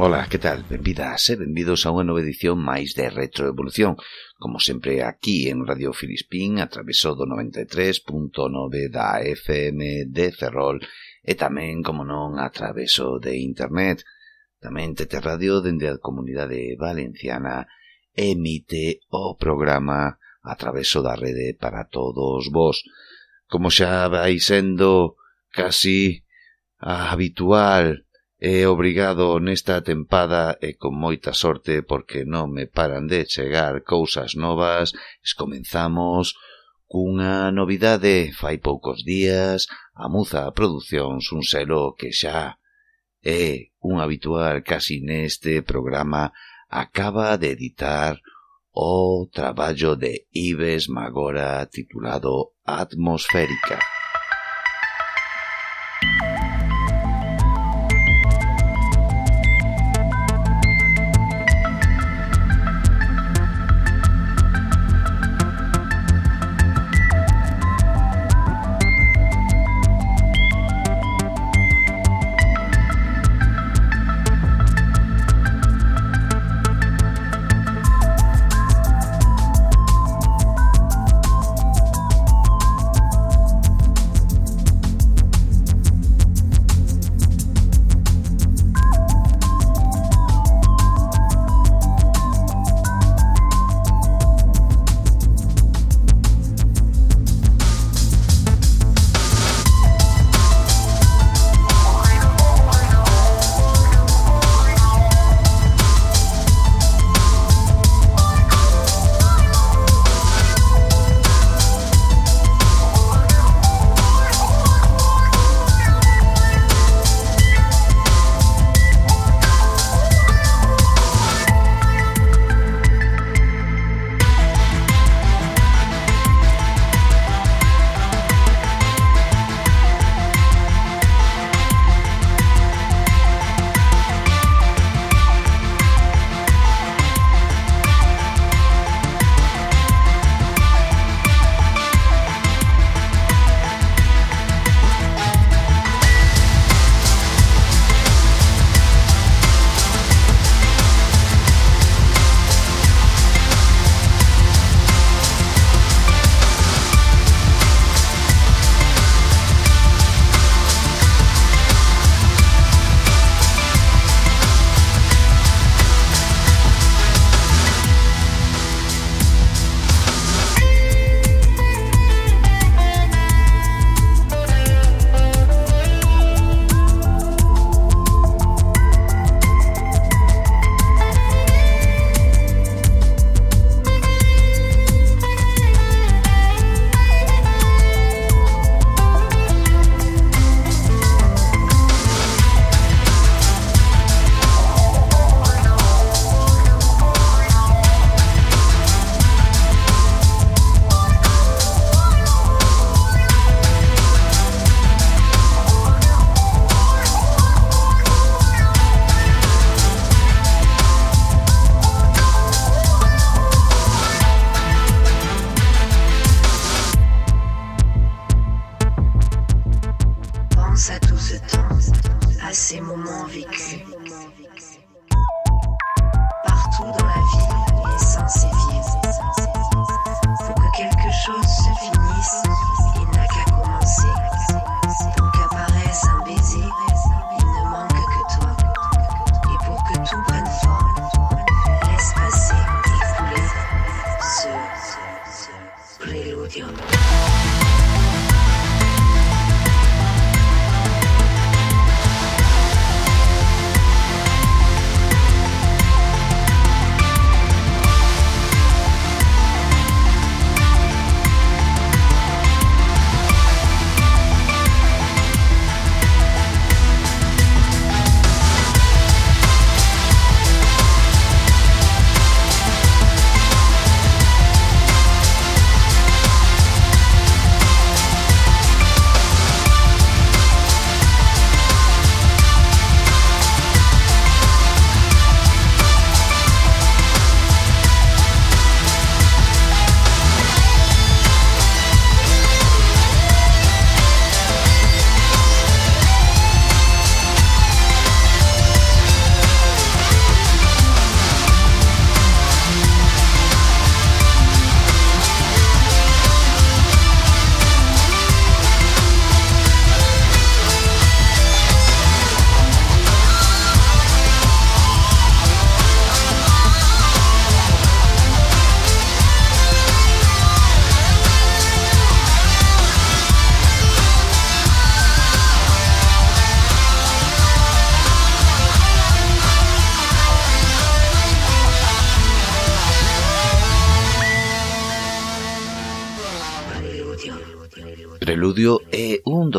Ola, que tal? Benvidas e eh, benvidos a unha nova edición máis de Retroevolución. Como sempre aquí en Radio Filispín, a traveso do 93.9 da FM de Ferrol e tamén, como non, a traveso de Internet. Tamén Tete Radio dende a Comunidade Valenciana emite o programa a traveso da rede para todos vos. Como xa vai sendo casi habitual, É obrigado nesta tempada e con moita sorte porque non me paran de chegar cousas novas, escomenzamos cunha novidade fai poucos días, a Muza Producións un selo que xa é un habitual casi neste programa acaba de editar o traballo de Ives Magora titulado Atmosférica.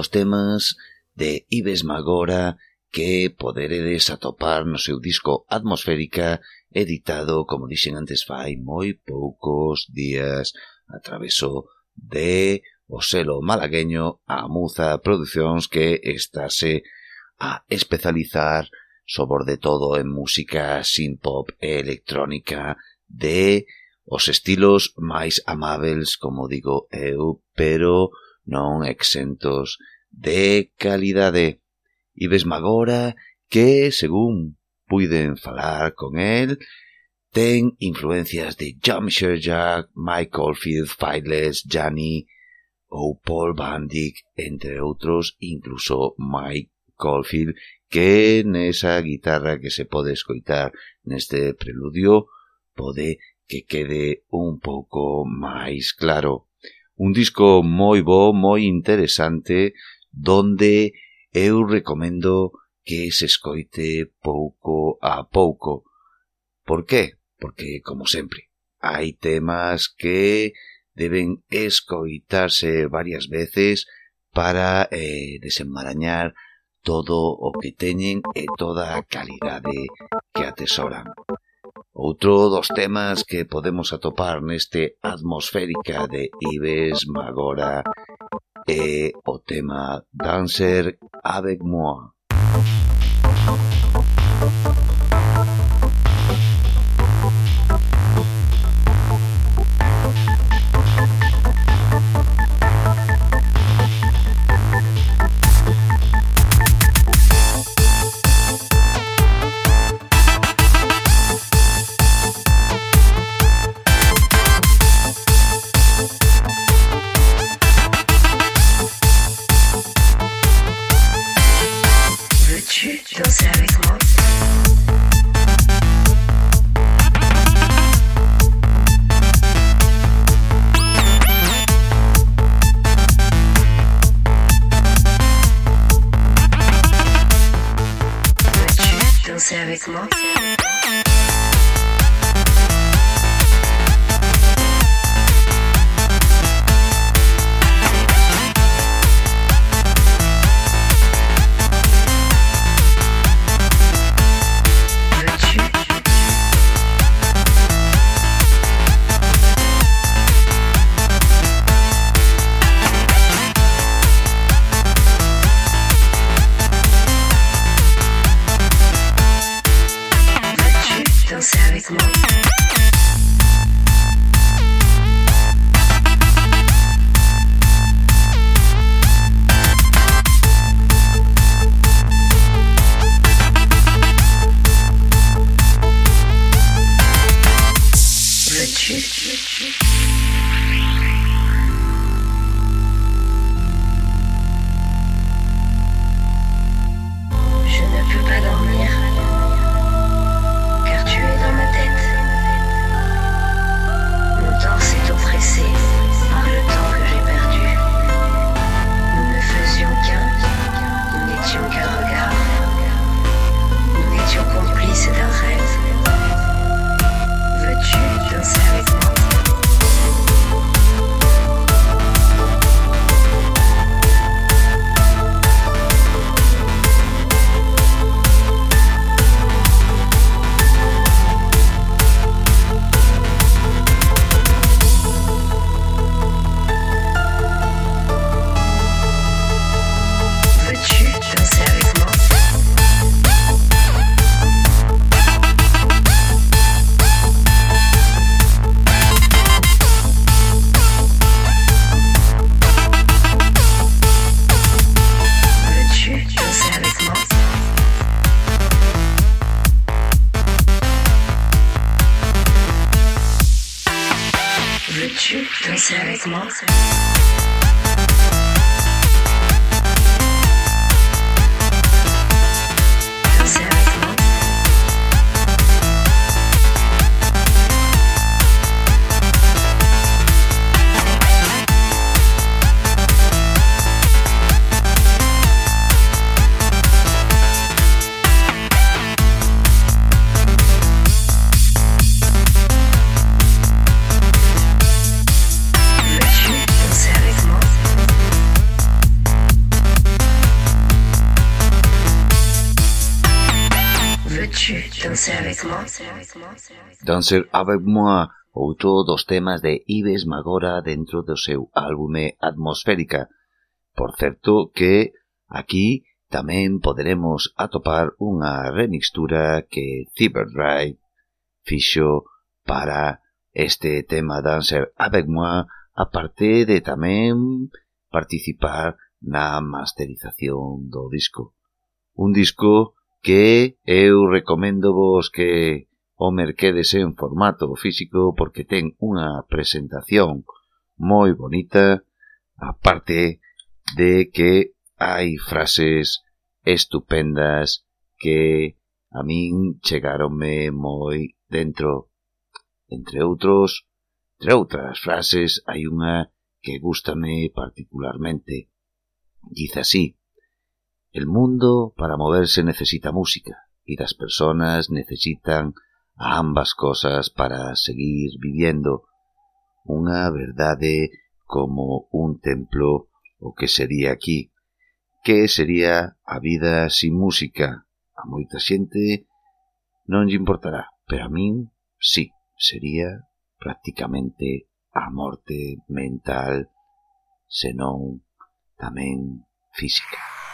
temas de Ives Magora que poderedes atopar no seu disco Atmosférica editado, como dixen antes, fai moi poucos días a traveso de o selo malagueño a Muza Producións que estáse a especializar sobre todo en música sin pop e electrónica de os estilos máis amáveis, como digo eu, pero non exentos de calidade. Ibes agora que, según puiden falar con el, ten influencias de John Sherjack, Michael Field, Files, Gianni ou Paul Bandic, entre outros, incluso Mike Caulfield, que nesa guitarra que se pode escoitar neste preludio pode que quede un pouco máis claro. Un disco moi bo, moi interesante, donde eu recomendo que se escoite pouco a pouco. Por qué? Porque, como sempre, hai temas que deben escoitarse varias veces para eh, desenmarañar todo o que teñen e toda a calidade que atesoran. Outro dos temas que podemos atopar neste atmosférica de Ives Magora e o tema Dancer avec moi. It's Muslim. ser avec moi, outro dos temas de Ives Magora dentro do seu álbume Atmosférica. Por certo que aquí tamén poderemos atopar unha remixtura que Cyberdrive fixo para este tema Dancer avec moi, aparte de tamén participar na masterización do disco. Un disco que eu recomendo vos que o merquedes en formato físico porque ten unha presentación moi bonita, aparte de que hai frases estupendas que a min chegaronme moi dentro. Entre outros, entre frases, hai unha que gustame particularmente. Dice así, El mundo para moverse necesita música y las personas necesitan ambas cosas para seguir viviendo unha verdade como un templo o que sería aquí, que sería a vida sin música. A moita xente non lle importará, pero a min sí, sería prácticamente a morte mental, senón tamén física.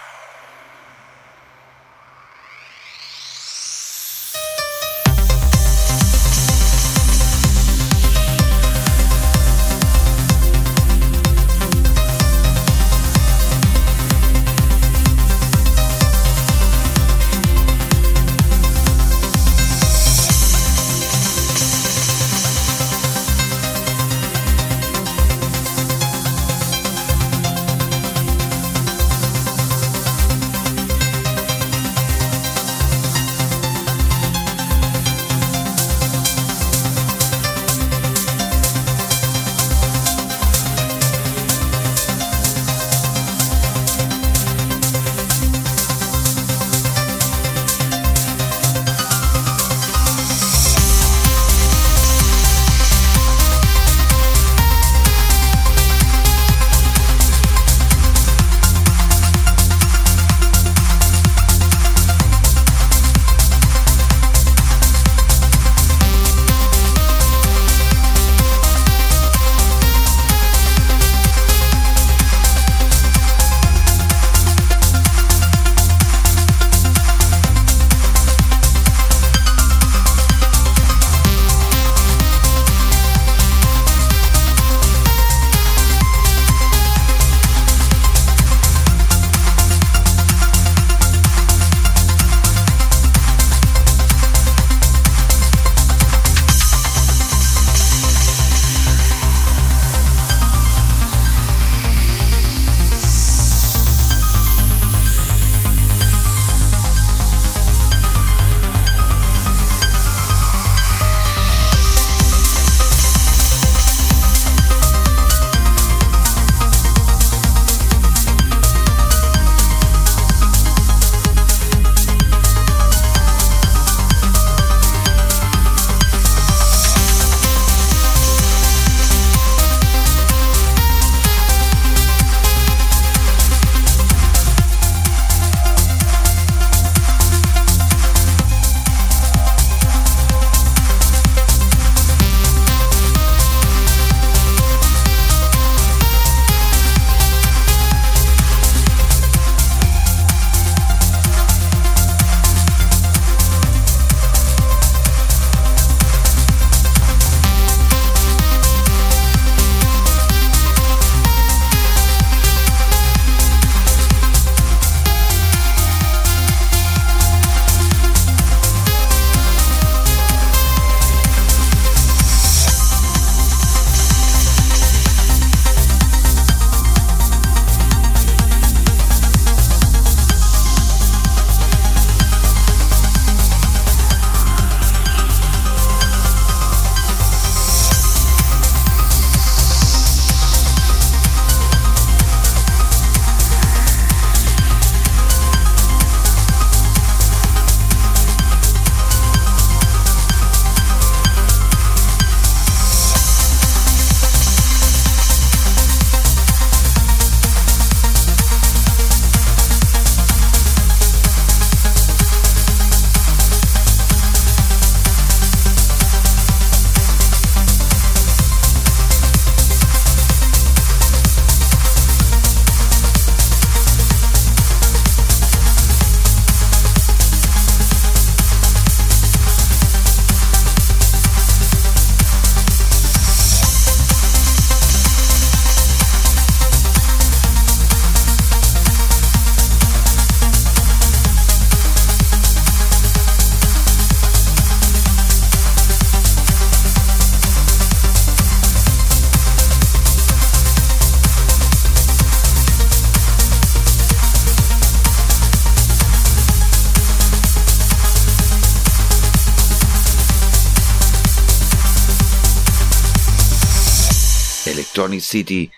Summit City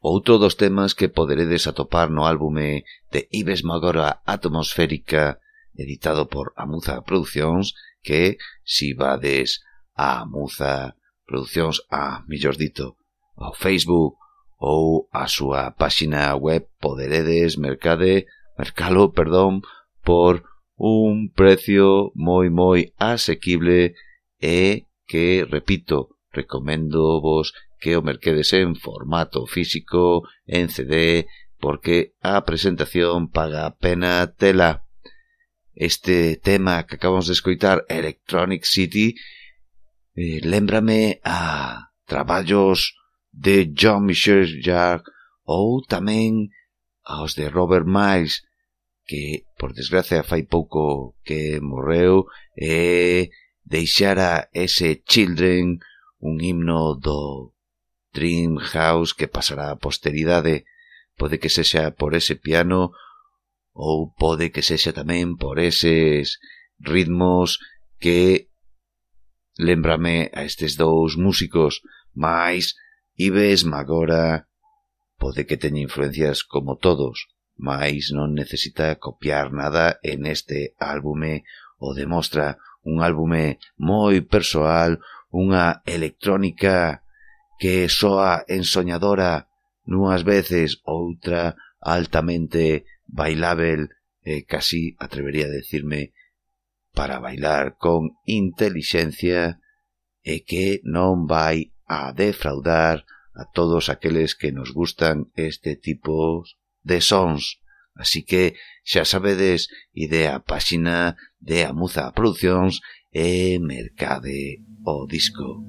outro dos temas que poderedes atopar no álbume de Ives Magora Atmosférica editado por Amuza Produccións que si vades a Amuza Produccións a, millor dito, ao Facebook ou a súa páxina web poderedes mercade, mercalo, perdón, por un precio moi moi asequible e que, repito, recomendo vos que o merquedes en formato físico, en CD, porque a presentación paga a pena tela. Este tema que acabamos de escoitar, Electronic City, eh, lembrame a traballos de John Michel Jarre ou tamén aos de Robert Miles, que, por desgracia, fai pouco que morreu, e deixara ese Children un himno do Dreamhouse que pasará a posteridade, pode que sexa por ese piano ou pode que sexa tamén por eses ritmos que lembrame a estes dous músicos, mais Ives Magora pode que teña influencias como todos, mais non necesita copiar nada en este álbume o demostra un álbume moi persoal, unha electrónica que soa ensoñadora nunhas veces, outra altamente bailável, eh, casi atrevería a decirme para bailar con intelixencia e que non vai a defraudar a todos aqueles que nos gustan este tipo de sons. Así que xa sabedes, idea páxina de Amuza Produccións e mercade o disco.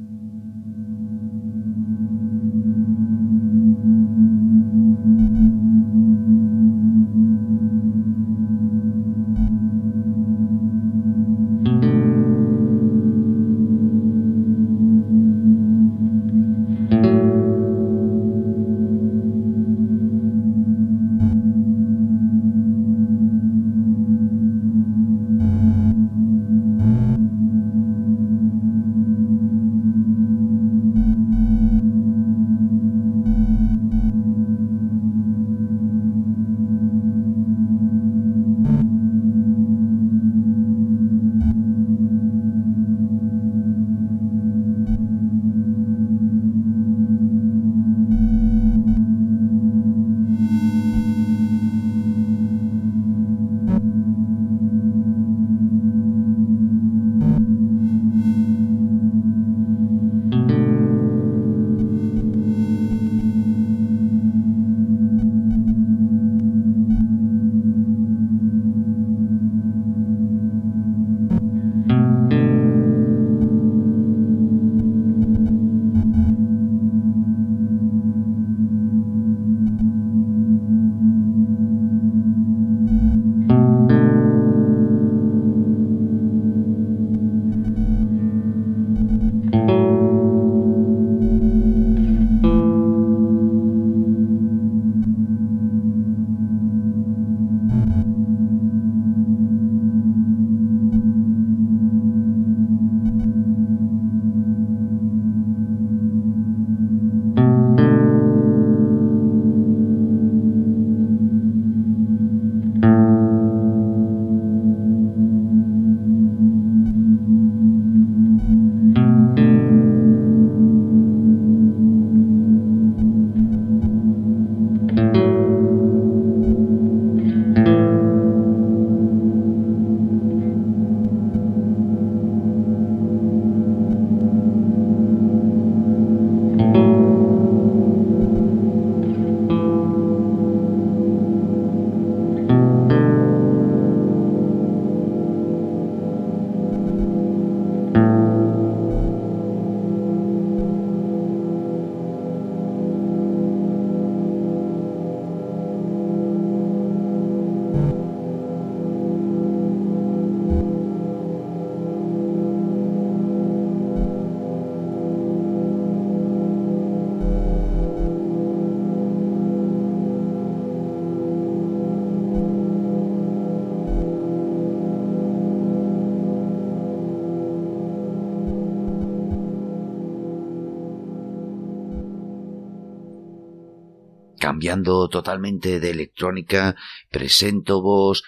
cambiando totalmente de electrónica, presento vos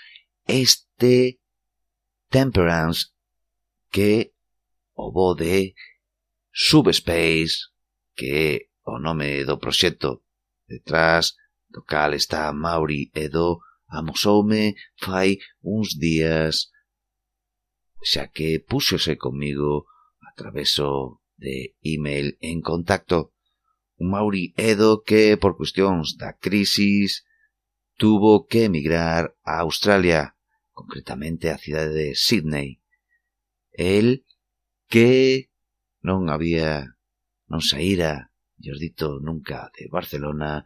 este Temperance que o bo de Subspace que é o nome do proxecto. Detrás do cal está Mauri Edo amosoume fai uns días xa que púxose comigo a traveso de email en contacto un Mauri Edo que, por cuestións da crisis, tuvo que emigrar a Australia, concretamente á cidade de Sydney. El que non había, non saíra, Jordito nunca de Barcelona,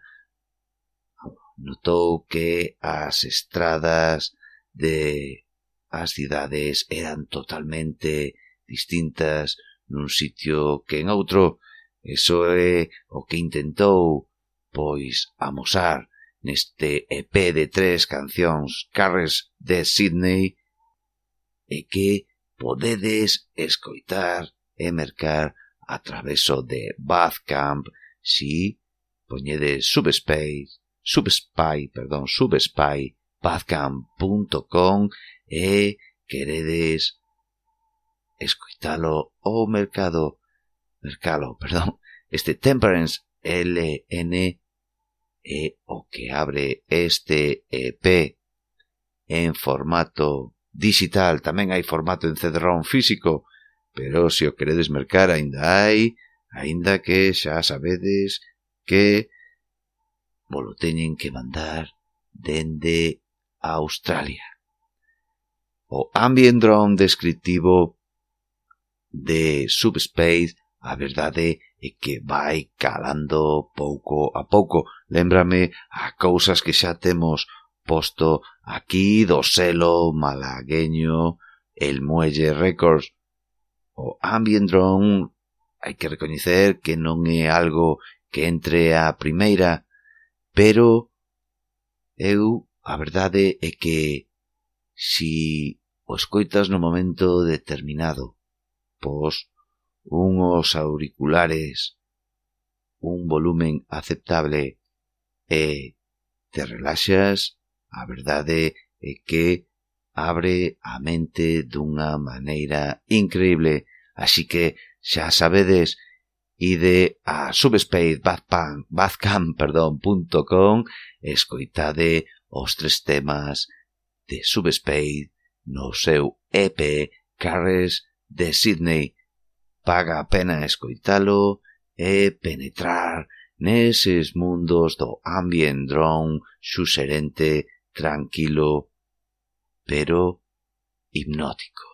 notou que as estradas de as cidades eran totalmente distintas nun sitio que en outro, Eso é o que intentou, pois, amosar neste EP de tres cancións Carres de Sydney e que podedes escoitar e mercar a traveso de Bathcamp. Si poñedes Subspace, Subspy, perdón, Subspy, bathcamp.com e queredes escoitalo ao mercado Mercalo, perdón, este Temperance LN é o que abre este EP en formato digital, tamén hai formato en CD-ROM físico, pero se o queredes mercar aínda hai, aínda que xa sabedes que volo teñen que mandar dende a Australia. O ambient drone descriptivo de Subspace A verdade é que vai calando pouco a pouco. Lembrame a cousas que xa temos posto aquí do selo malagueño El Muelle Records. O Ambient Drone hai que recoñecer que non é algo que entre a primeira, pero eu a verdade é que si o escoitas no momento determinado, pois unhos auriculares, un volumen aceptable e te relaxas, a verdade é que abre a mente dunha maneira increíble, así que xa sabedes, ide a subspace.com escoitade os tres temas de Subspace no seu EP Carres de Sydney paga a pena escoitalo e penetrar neses mundos do ambient drone xuxerente, tranquilo, pero hipnótico.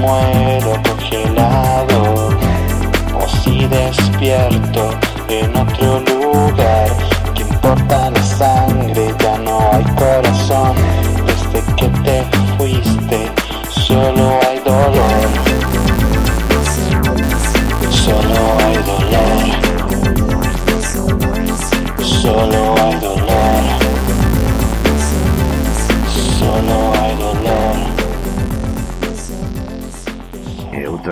Muero congelado o si despierto en otro lugar. ¿Qué importa la sangre? Ya no hay corazón. Desde que te fuiste, solo hay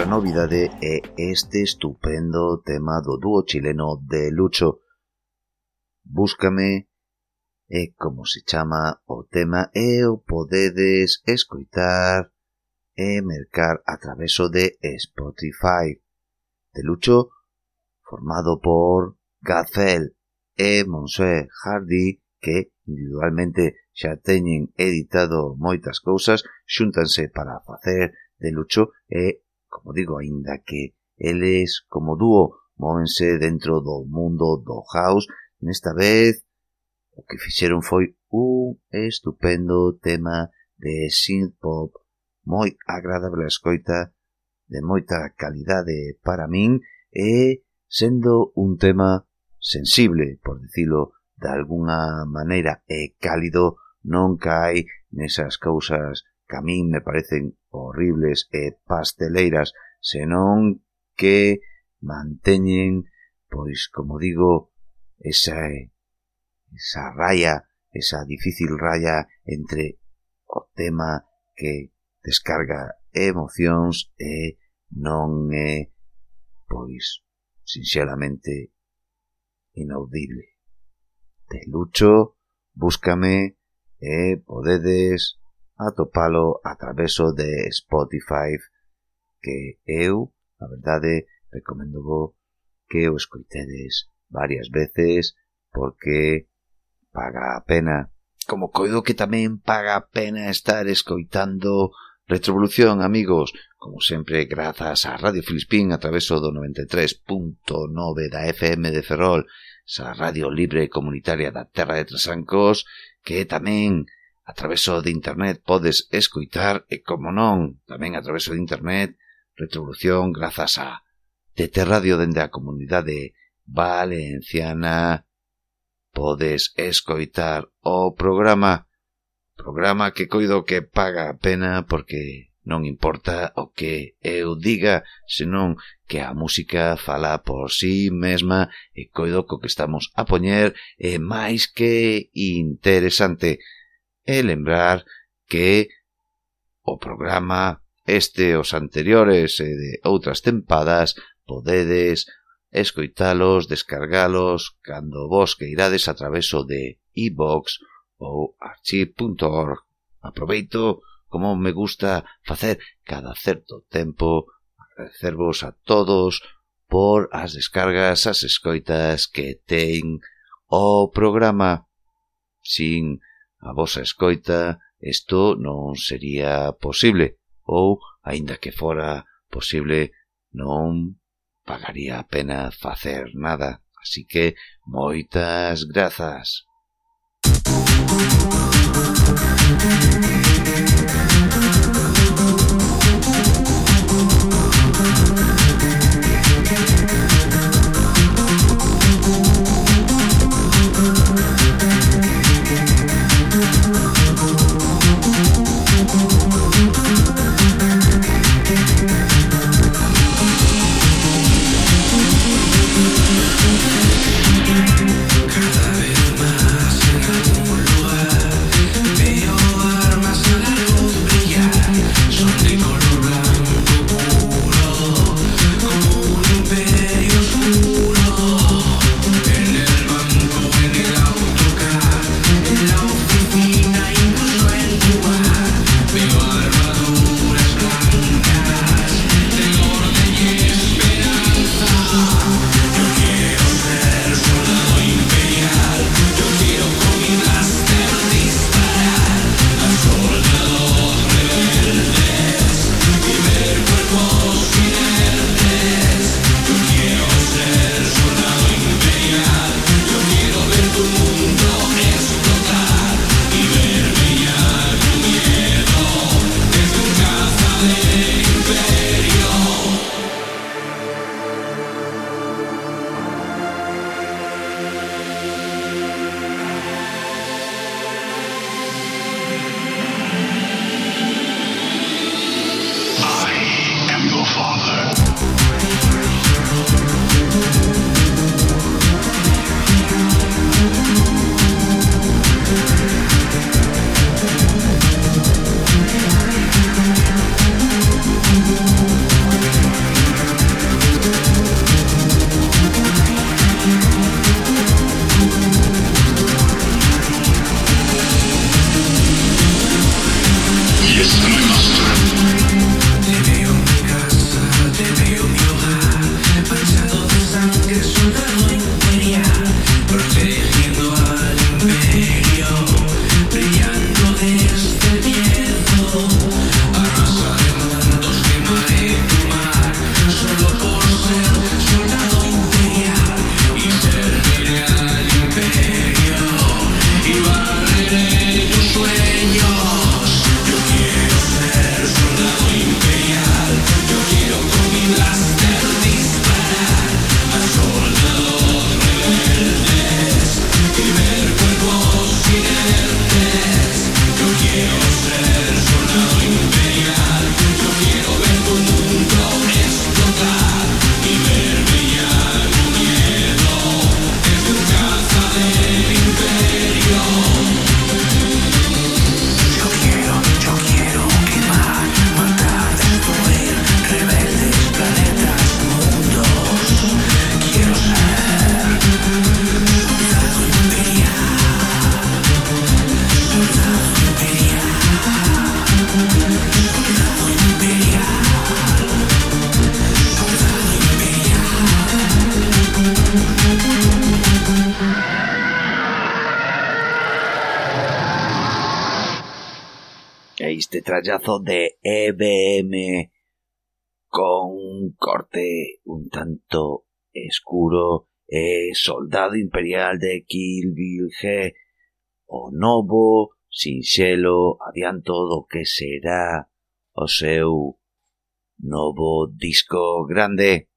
novidade é este estupendo tema do dúo chileno de Lucho. Búscame é como se chama o tema e o podedes escoitar e mercar a traveso de Spotify. De Lucho, formado por Gazelle e Monse Hardy, que individualmente xa teñen editado moitas cousas, xúntanse para facer de Lucho e o digo aínda que eles como dúo móvense dentro do mundo do house, nesta vez o que fixeron foi un estupendo tema de synth pop moi agradable a escoita, de moita calidade para min e sendo un tema sensible, por dicilo de algunha maneira, e cálido non cae nesas cousas que a min me parecen horribles e pasteleiras, senón que manteñen, pois, como digo, esa, esa raya, esa difícil raya entre o tema que descarga emocións e non é, pois, sinceramente, inaudible. De Lucho, búscame e podedes atopalo a traveso de Spotify que eu, a verdade, recomendo vos que o escoitedes varias veces porque paga a pena. Como coido que tamén paga a pena estar escoitando Retrovolución, amigos, como sempre, grazas a Radio Filispín a traveso do 93.9 da FM de Ferrol, esa radio libre comunitaria da Terra de Trasancos, que tamén a traveso de internet podes escoitar e, como non, tamén a traveso de internet, retrovolución grazas a TT Radio dende a comunidade valenciana. Podes escoitar o programa, programa que coido que paga a pena porque non importa o que eu diga, senón que a música fala por sí mesma e coido co que estamos a poñer é máis que interesante e lembrar que o programa este, os anteriores e de outras tempadas, podedes escoitalos, descargalos cando vos que irades a traveso de iBox e ou archive.org. Aproveito, como me gusta facer cada certo tempo, agradecervos a todos por as descargas, as escoitas que ten o programa. Sin a vosa escoita isto non sería posible ou, aínda que fora posible, non pagaría a pena facer nada. Así que moitas grazas. E este trallazo de EBM con un corte un tanto escuro e soldado imperial de Kill Bill G o novo, sinxelo, adianto do que será o seu novo disco grande.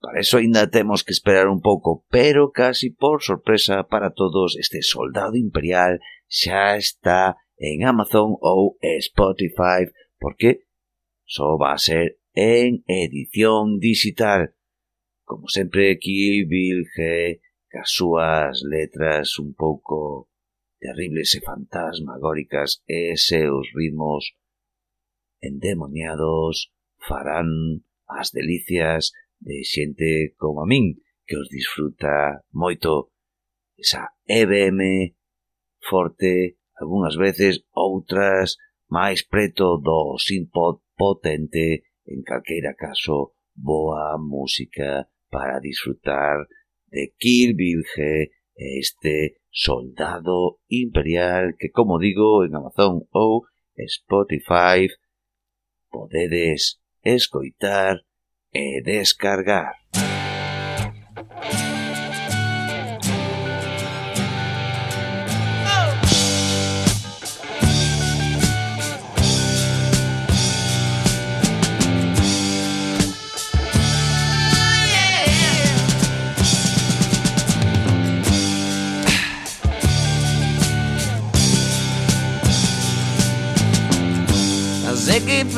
Para eso ainda temos que esperar un pouco, pero casi por sorpresa para todos este soldado imperial xa está en Amazon ou Spotify, porque só va a ser en edición digital. Como sempre aquí, Vilge, cas súas letras un pouco terribles e fantasmagóricas e seus ritmos endemoniados farán as delicias de xente como a min que os disfruta moito esa EBM forte algunhas veces outras máis preto do synth potente, en calqueira caso, boa música para disfrutar de Kill Virge este soldado imperial que, como digo, en Amazon ou Spotify podedes escoitar e descargar.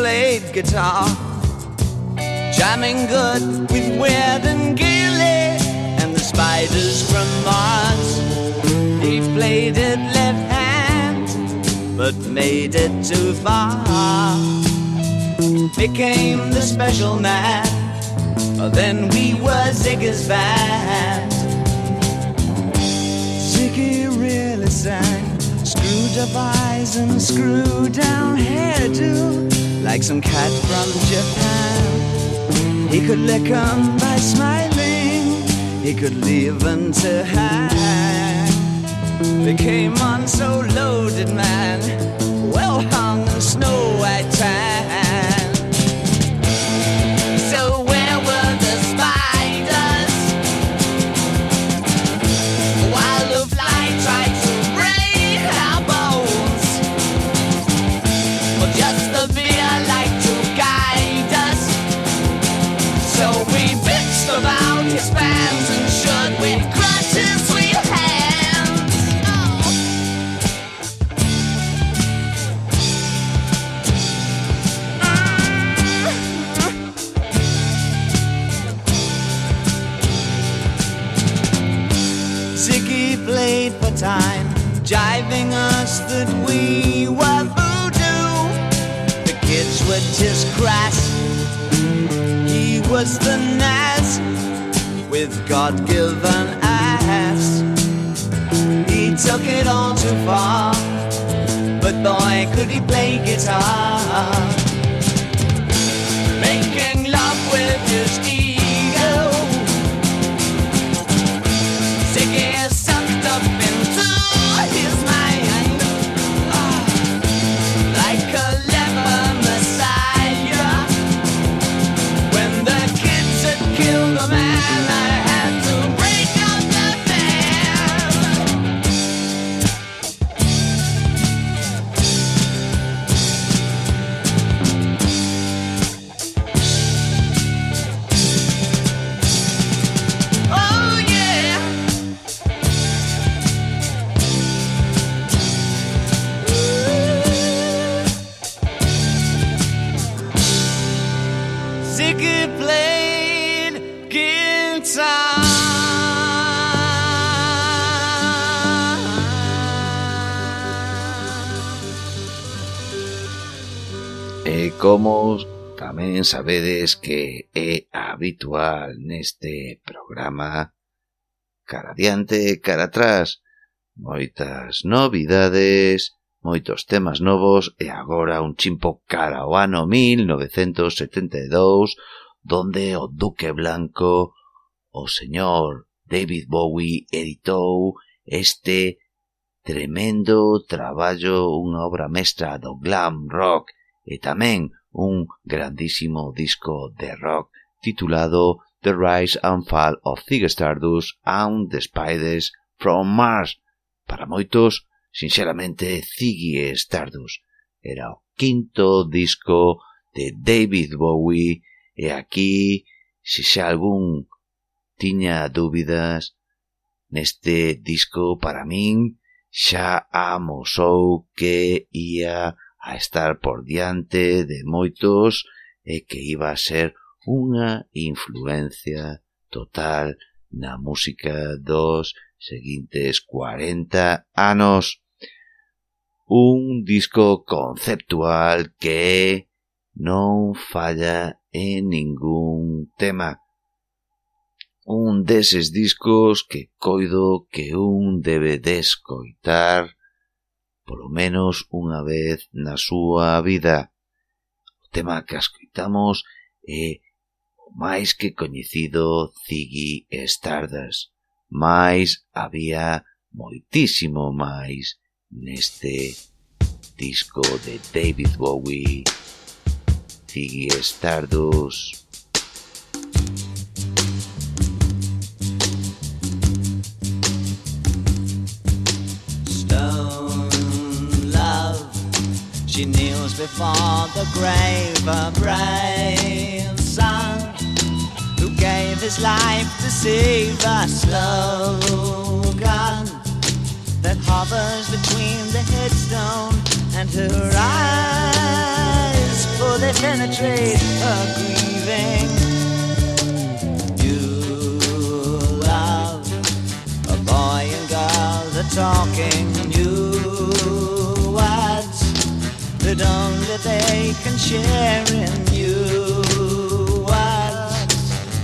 Played guitar jamming good with Weird and Gilly and the spiders from Mars. He played it left hand, but made it too far. Became the special man. Then we were Ziggy's band. Ziggy really sang. Screwed up eyes and screw down hairdo like some cat from Japan. He could lick 'em by smiling. He could leave them to hang. They came on so loaded, man. Well hung in snow white tan. God ticket played guitar. E eh, como tamén sabedes que é habitual neste programa cara diante e cara atrás moitas novidades moitos temas novos e agora un chimpo cara ao ano 1972 donde o Duque Blanco, o señor David Bowie editou este tremendo traballo, unha obra mestra do glam rock e tamén un grandísimo disco de rock titulado The Rise and Fall of Ziggy Stardust and the Spiders from Mars. Para moitos, Sinceramente, Ziggy Stardust era o quinto disco de David Bowie e aquí, se xa algún tiña dúbidas, neste disco para min xa amosou que ia a estar por diante de moitos e que iba a ser unha influencia total na música dos seguintes 40 anos un disco conceptual que non falla en ningún tema. Un deses discos que coido que un debe descoitar polo menos unha vez na súa vida. O tema que ascoitamos é o máis que coñecido Ziggy Stardust. Mais había moitísimo máis. Neste disco de David Bowie, Ziggy Stardust. Stone love, She kneels before the grave, a brave son who gave his life to save a slogan that hovers between the headstone and her eyes, for they penetrate her grieving. You love a boy and girl, are talking the talking that only they can share in new you.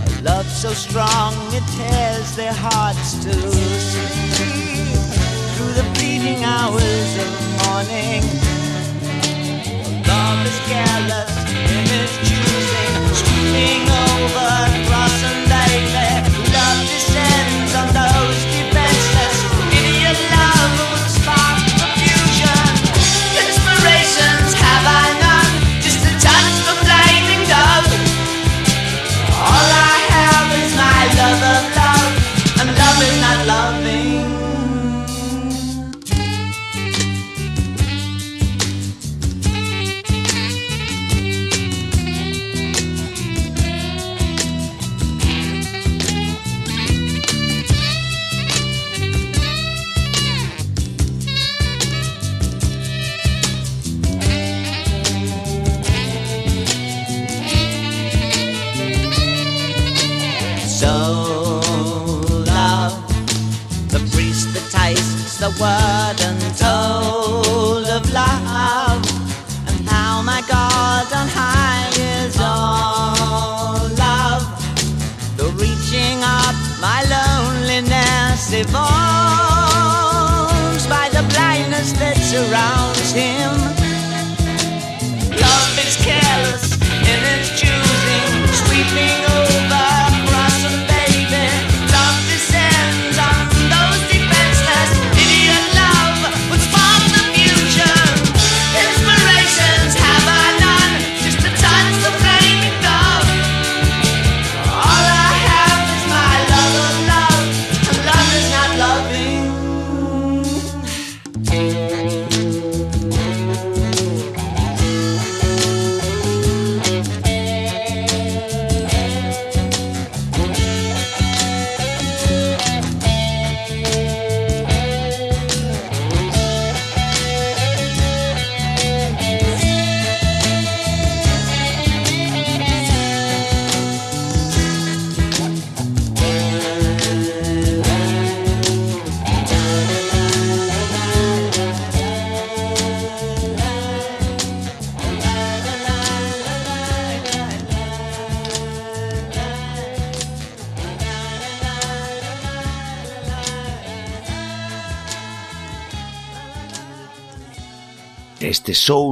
A love so strong it tears their hearts to sleep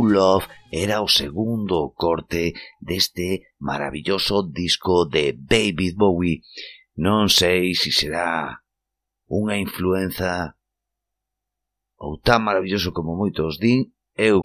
Love era o segundo corte deste maravilloso disco de David Bowie. Non sei se será unha influenza ou tan maravilloso como moitos din eu.